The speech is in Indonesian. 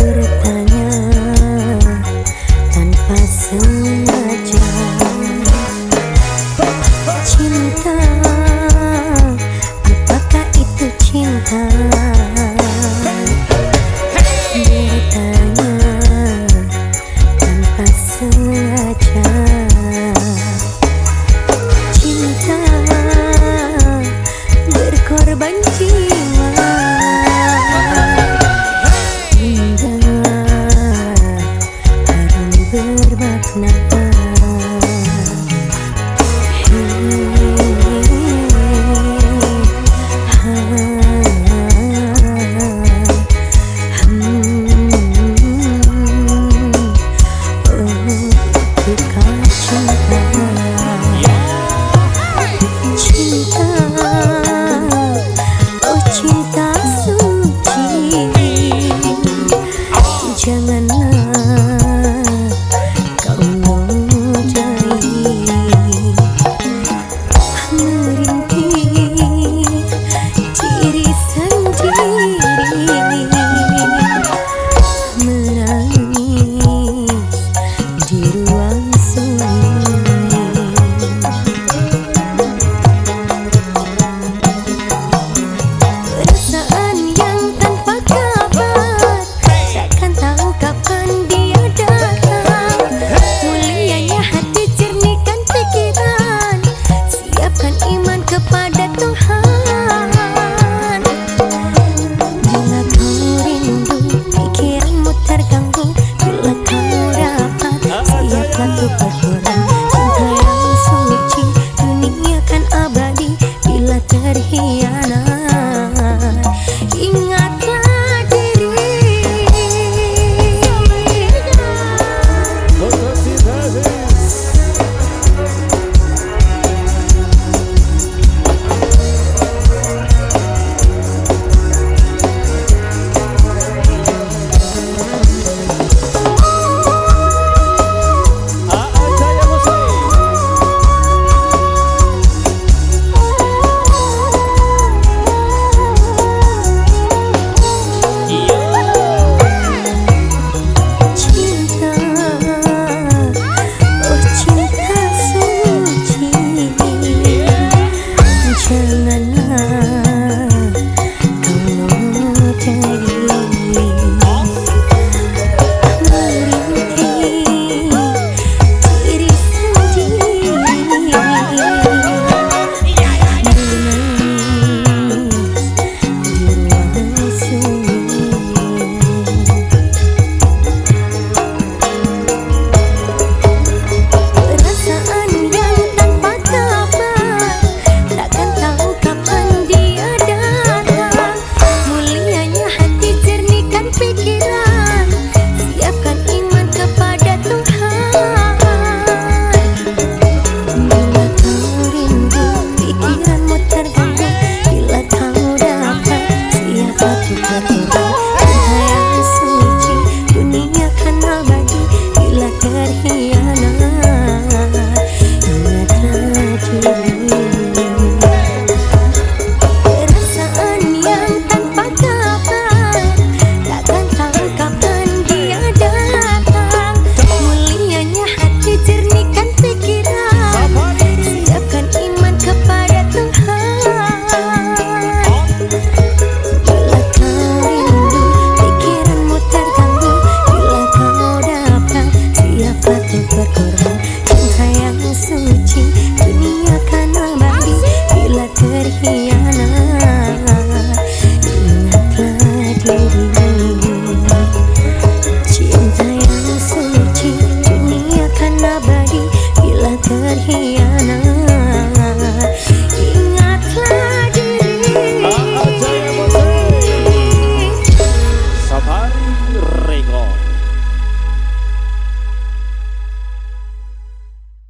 bertanya tanpa sengaja. Cinta apakah itu cinta? Bertanya tanpa sengaja. Cinta berkorban cinta.